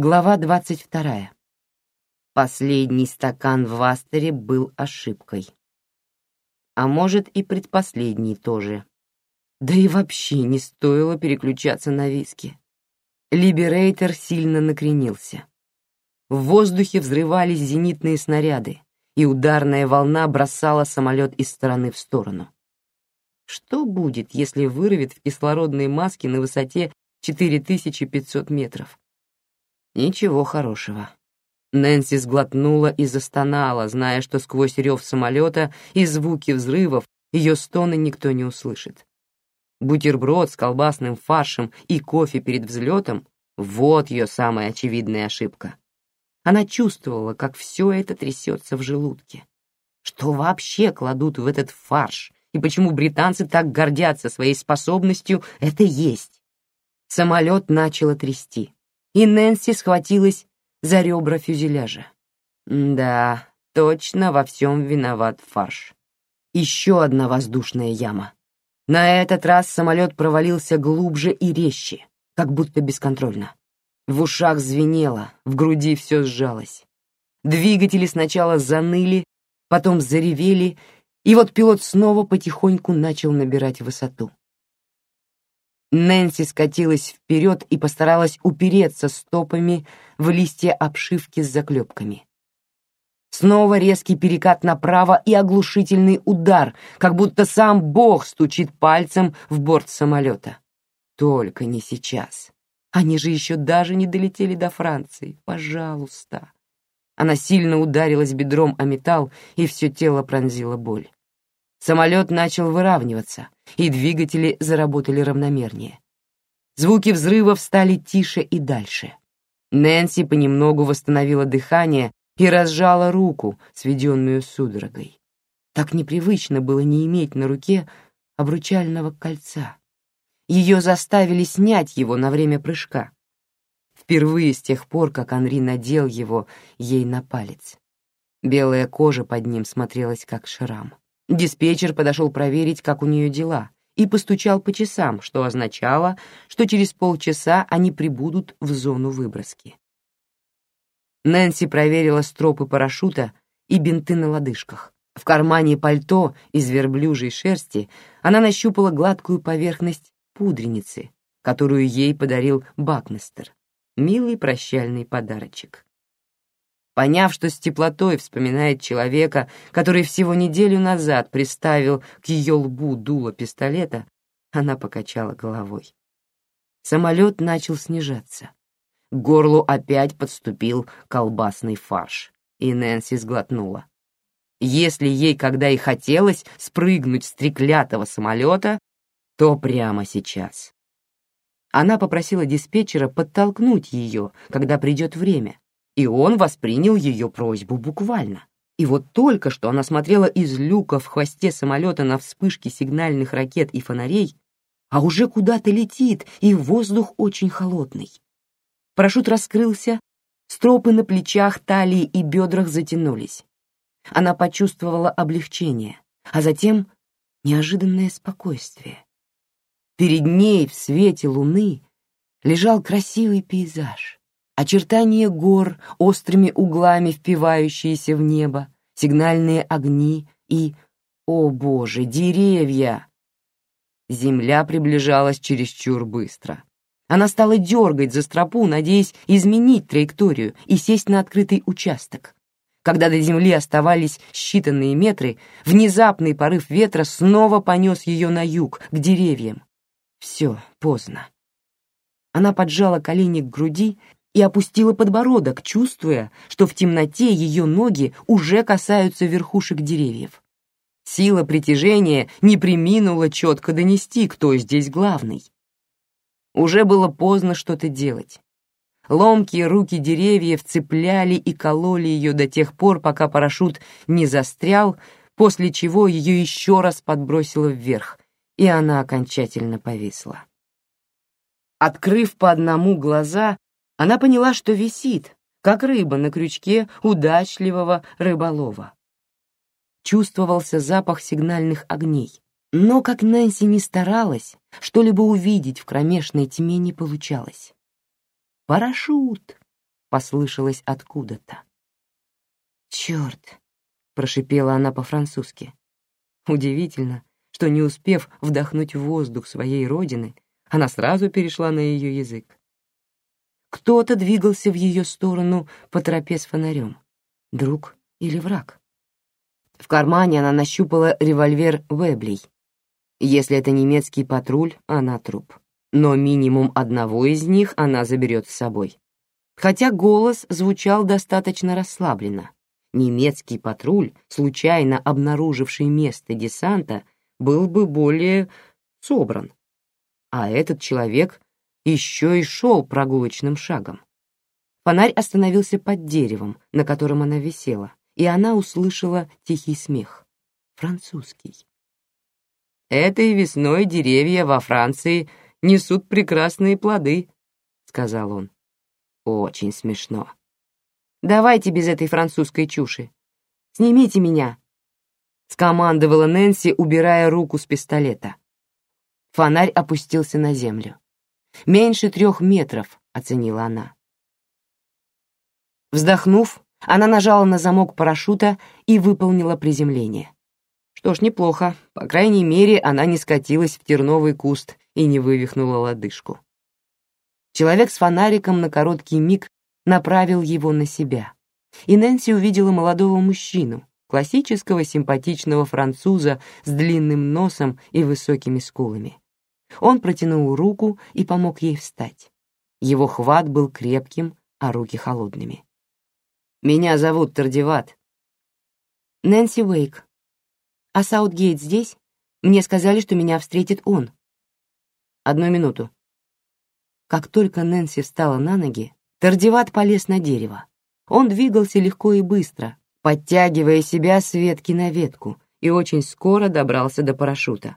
Глава двадцать вторая. Последний стакан в Астере был ошибкой. А может, и предпоследний тоже. Да и вообще не стоило переключаться на виски. Либерейтер сильно накренился. В воздухе взрывались зенитные снаряды, и ударная волна бросала самолет из стороны в сторону. Что будет, если вырвет в кислородные маски на высоте 4500 метров? Ничего хорошего. Нэнси сглотнула и застонала, зная, что сквозь рев самолета и звуки взрывов ее стоны никто не услышит. Бутерброд с колбасным фаршем и кофе перед взлетом — вот ее самая очевидная ошибка. Она чувствовала, как все это трясется в желудке. Что вообще кладут в этот фарш, и почему британцы так гордятся своей способностью это есть? Самолет начало трясти и Нэнси схватилась за ребра фюзеляжа. Да, точно во всем виноват фарш. Еще одна воздушная яма. На этот раз самолет провалился глубже и резче, как будто бесконтрольно. В ушах звенело, в груди все сжалось. Двигатели сначала заныли, потом заревели, и вот пилот снова потихоньку начал набирать высоту. Нэнси скатилась вперед и постаралась упереться стопами в листья обшивки с заклепками. Снова резкий перекат направо и оглушительный удар, как будто сам Бог стучит пальцем в борт самолета. Только не сейчас. Они же еще даже не долетели до Франции. Пожалуйста. Она сильно ударилась бедром о металл, и все тело пронзила боль. Самолет начал выравниваться, и двигатели заработали равномернее. Звуки взрывов стали тише и дальше. Нэнси понемногу восстановила дыхание и разжала руку, сведенную судорогой. Так непривычно было не иметь на руке обручального кольца. Ее заставили снять его на время прыжка. Впервые с тех пор, как Анри надел его ей на палец. Белая кожа под ним смотрелась как шрам. Диспетчер подошел проверить, как у нее дела, и постучал по часам, что означало, что через полчаса они прибудут в зону выброски. Нэнси проверила стропы парашюта и бинты на лодыжках. В кармане пальто из верблюжьей шерсти она нащупала гладкую поверхность пудреницы, которую ей подарил Бакмистер. Милый прощальный подарочек. Поняв, что с теплотой вспоминает человека, который всего неделю назад приставил к ее лбу дуло пистолета, она покачала головой. Самолет начал снижаться. К горлу опять подступил колбасный фарш, и Нэнси сглотнула. Если ей когда и хотелось спрыгнуть с треклятого самолета, то прямо сейчас. Она попросила диспетчера подтолкнуть ее, когда придет время, и он воспринял ее просьбу буквально. И вот только что она смотрела из люка в хвосте самолета на вспышки сигнальных ракет и фонарей, а уже куда-то летит, и воздух очень холодный. Парашют раскрылся, стропы на плечах, талии и бедрах затянулись. Она почувствовала облегчение, а затем неожиданное спокойствие. Перед ней в свете луны лежал красивый пейзаж очертания гор, острыми углами впивающиеся в небо, сигнальные огни и, о боже, деревья! Земля приближалась чересчур быстро. Она стала дергать за стропу, надеясь изменить траекторию и сесть на открытый участок. Когда до земли оставались считанные метры, внезапный порыв ветра снова понес ее на юг, к деревьям. Все, поздно. Она поджала колени к груди и опустила подбородок, чувствуя, что в темноте ее ноги уже касаются верхушек деревьев. Сила притяжения не приминула четко донести, кто здесь главный. Уже было поздно что-то делать. Ломкие руки деревьев цепляли и кололи ее до тех пор, пока парашют не застрял, после чего ее еще раз подбросило вверх, и она окончательно повисла. Открыв по одному глаза, она поняла, что висит, как рыба на крючке удачливого рыболова. Чувствовался запах сигнальных огней, но, как Нэнси не старалась, что-либо увидеть в кромешной тьме не получалось. Парашют! послышалось откуда-то. «Черт!» — прошипела она по-французски. Удивительно, что, не успев вдохнуть воздух своей родины, она сразу перешла на ее язык. Кто-то двигался в ее сторону по тропе с фонарем. Друг или враг? В кармане она нащупала револьвер Веблей. Если это немецкий патруль, она труп. Но минимум одного из них она заберет с собой. Хотя голос звучал достаточно расслабленно. Немецкий патруль, случайно обнаруживший место десанта, был бы более собран. А этот человек еще и шел прогулочным шагом. Фонарь остановился под деревом, на котором она висела, и она услышала тихий смех. Французский. «Этой весной деревья во Франции несут прекрасные плоды», — сказал он. «Очень смешно. Давайте без этой французской чуши. Снимите меня», — скомандовала Нэнси, убирая руку с пистолета. Фонарь опустился на землю. «Меньше трех метров», — оценила она. Вздохнув, она нажала на замок парашюта и выполнила приземление. Что ж, неплохо. По крайней мере, она не скатилась в терновый куст и не вывихнула лодыжку. Человек с фонариком на короткий миг направил его на себя. И Нэнси увидела молодого мужчину, классического симпатичного француза с длинным носом и высокими скулами. Он протянул руку и помог ей встать. Его хват был крепким, а руки холодными. Меня зовут Тардиват. Нэнси Уэйк. А Саутгейт здесь? Мне сказали, что меня встретит он. Одну минуту. Как только Нэнси встала на ноги, Тардиват полез на дерево. Он двигался легко и быстро, подтягивая себя с ветки на ветку, и очень скоро добрался до парашюта.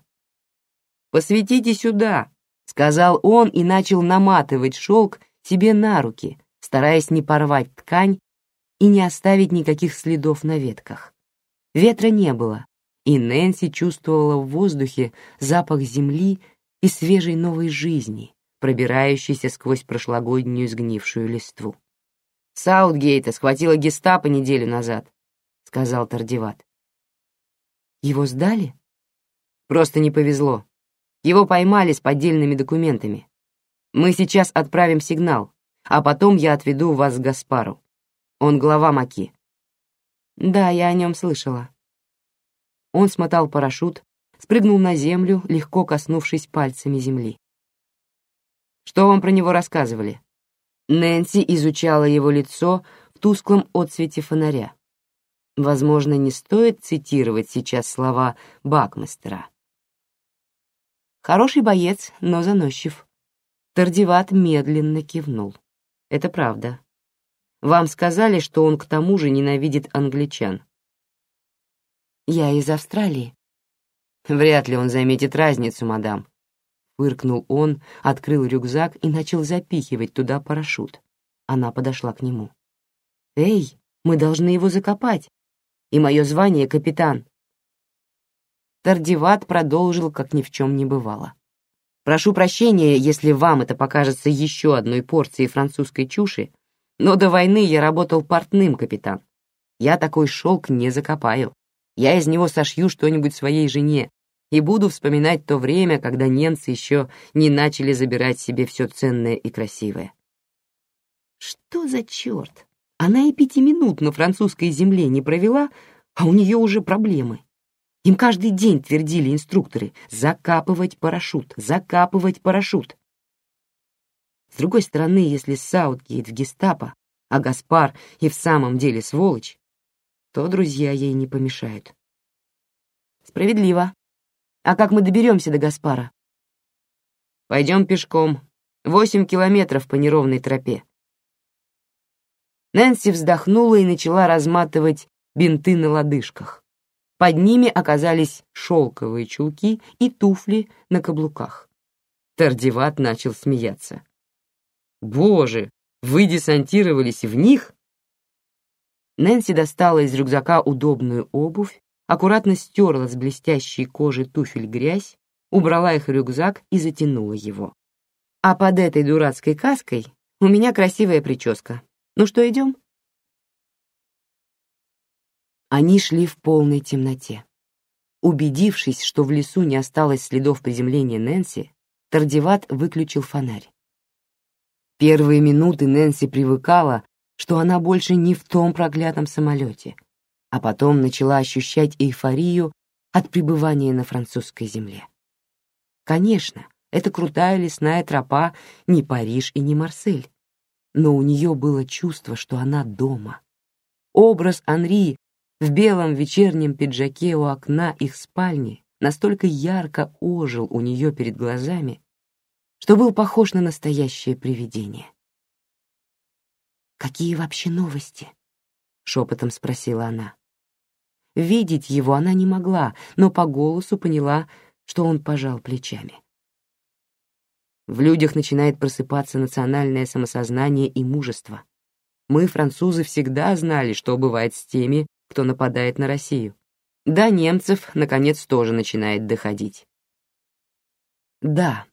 «Посветите сюда», — сказал он и начал наматывать шелк себе на руки, стараясь не порвать ткань и не оставить никаких следов на ветках. Ветра не было, и Нэнси чувствовала в воздухе запах земли и свежей новой жизни, пробирающейся сквозь прошлогоднюю сгнившую листву. «Саутгейта схватила гестапо неделю назад», — сказал Тардиват. «Его сдали?» «Просто не повезло. Его поймали с поддельными документами. Мы сейчас отправим сигнал, а потом я отведу вас к Гаспару. Он глава Маки. Да, я о нем слышала. Он смотал парашют, спрыгнул на землю, легко коснувшись пальцами земли. Что вам про него рассказывали? Нэнси изучала его лицо в тусклом отсвете фонаря. Возможно, не стоит цитировать сейчас слова Бакмастера. Хороший боец, но заносчив. Тардиват медленно кивнул. Это правда. Вам сказали, что он к тому же ненавидит англичан. Я из Австралии. Вряд ли он заметит разницу, мадам. Фыркнул он, открыл рюкзак и начал запихивать туда парашют. Она подошла к нему. «Эй, мы должны его закопать. И мое звание — капитан». Тардиват продолжил, как ни в чем не бывало. «Прошу прощения, если вам это покажется еще одной порцией французской чуши, но до войны я работал портным, капитан. Я такой шелк не закопаю. Я из него сошью что-нибудь своей жене и буду вспоминать то время, когда немцы еще не начали забирать себе все ценное и красивое. Что за черт? Она и пяти минут на французской земле не провела, а у нее уже проблемы. Им каждый день твердили инструкторы «закапывать парашют, закапывать парашют». С другой стороны, если Саутгейт в гестапо, а Гаспар и в самом деле сволочь, то друзья ей не помешают. Справедливо. А как мы доберемся до Гаспара? Пойдем пешком. Восемь километров по неровной тропе. Нэнси вздохнула и начала разматывать бинты на лодыжках. Под ними оказались шелковые чулки и туфли на каблуках. Тардиват начал смеяться. Боже, вы десантировались в них? Нэнси достала из рюкзака удобную обувь, аккуратно стерла с блестящей кожи туфель грязь, убрала их в рюкзак и затянула его. А под этой дурацкой каской у меня красивая прическа. Ну что, идем? Они шли в полной темноте. Убедившись, что в лесу не осталось следов приземления Нэнси, Тардиват выключил фонарь. Первые минуты Нэнси привыкала, что она больше не в том проклятом самолете, а потом начала ощущать эйфорию от пребывания на французской земле. Конечно, это крутая лесная тропа не Париж и не Марсель, но у нее было чувство, что она дома. Образ Анри в белом вечернем пиджаке у окна их спальни настолько ярко ожил у нее перед глазами, что был похож на настоящее привидение. «Какие вообще новости?» — шепотом спросила она. Видеть его она не могла, но по голосу поняла, что он пожал плечами. В людях начинает просыпаться национальное самосознание и мужество. Мы, французы, всегда знали, что бывает с теми, кто нападает на Россию. Да, немцев, наконец, тоже начинает доходить. Да,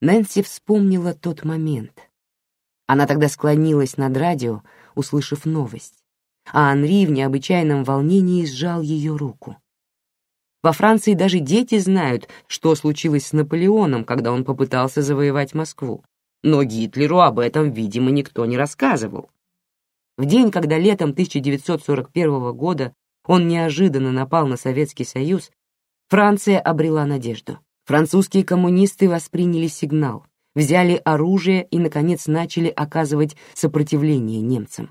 Нэнси вспомнила тот момент. Она тогда склонилась над радио, услышав новость а Анри в необычайном волнении сжал ее руку. Во Франции даже дети знают, что случилось с Наполеоном, когда он попытался завоевать Москву. Но Гитлеру об этом, видимо, никто не рассказывал. В день, когда летом 1941 года он неожиданно напал на Советский Союз, Франция обрела надежду. Французские коммунисты восприняли сигнал, взяли оружие и, наконец, начали оказывать сопротивление немцам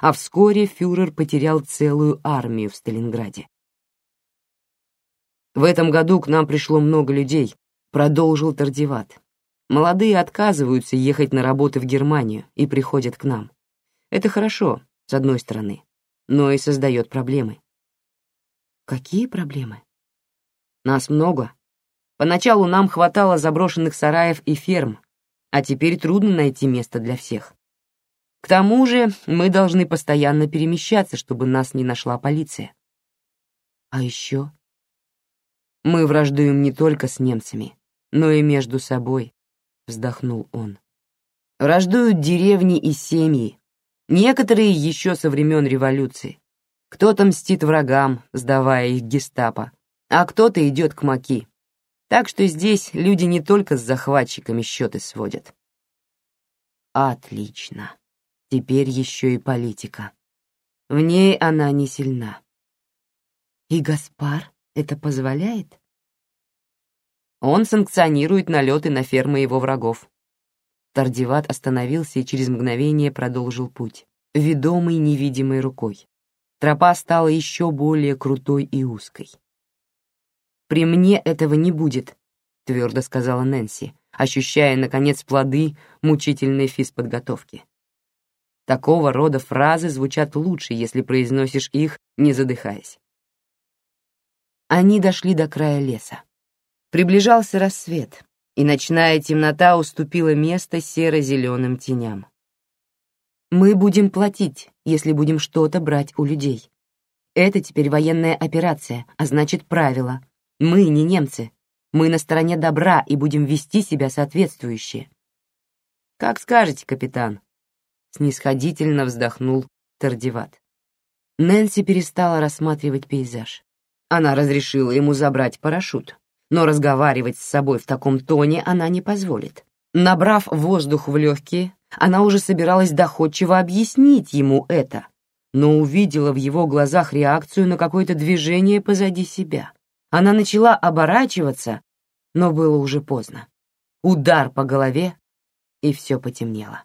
а вскоре фюрер потерял целую армию в Сталинграде. В этом году к нам пришло много людей, продолжил Тардиват. Молодые отказываются ехать на работу в Германию и приходят к нам. Это хорошо, с одной стороны, но и создает проблемы. Какие проблемы? Нас много. Поначалу нам хватало заброшенных сараев и ферм, а теперь трудно найти место для всех. К тому же мы должны постоянно перемещаться, чтобы нас не нашла полиция. А еще мы враждуем не только с немцами, но и между собой, вздохнул он. Враждуют деревни и семьи, некоторые еще со времен революции. Кто-то мстит врагам, сдавая их гестапо, а кто-то идет к маки. Так что здесь люди не только с захватчиками счеты сводят. Отлично. Теперь еще и политика. В ней она не сильна. И Гаспар это позволяет? Он санкционирует налеты на фермы его врагов. Тардиват остановился и через мгновение продолжил путь, ведомый невидимой рукой. Тропа стала еще более крутой и узкой. «При мне этого не будет», — твердо сказала Нэнси, ощущая, наконец, плоды мучительной физподготовки. Такого рода фразы звучат лучше, если произносишь их, не задыхаясь. Они дошли до края леса. Приближался рассвет, и ночная темнота уступила место серо-зеленым теням. Мы будем платить, если будем что-то брать у людей. Это теперь военная операция, а значит правило. Мы не немцы. Мы на стороне добра и будем вести себя соответствующе. Как скажете, капитан, снисходительно вздохнул Тардиват. Нэнси перестала рассматривать пейзаж. Она разрешила ему забрать парашют, но разговаривать с собой в таком тоне она не позволит. Набрав воздух в легкие, она уже собиралась доходчиво объяснить ему это, но увидела в его глазах реакцию на какое-то движение позади себя. Она начала оборачиваться, но было уже поздно. Удар по голове, и все потемнело.